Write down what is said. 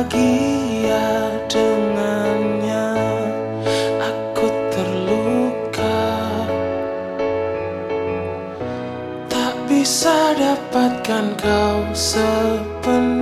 bahagia ya dengannya. Aku terluka. Tak bisa dapatkan kau sepenuhnya.